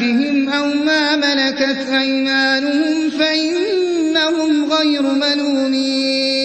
أزواجهم أو ما ملكت أيمانهم فإنهم غير ملومين.